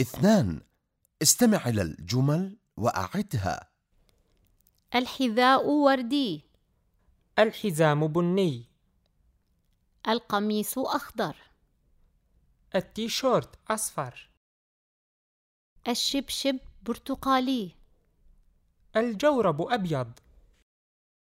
اثنان استمع إلى الجمل وأعدها. الحذاء وردي. الحزام بني. القميص أخضر. التيشورت أصفر. الشبشب برتقالي. الجورب أبيض.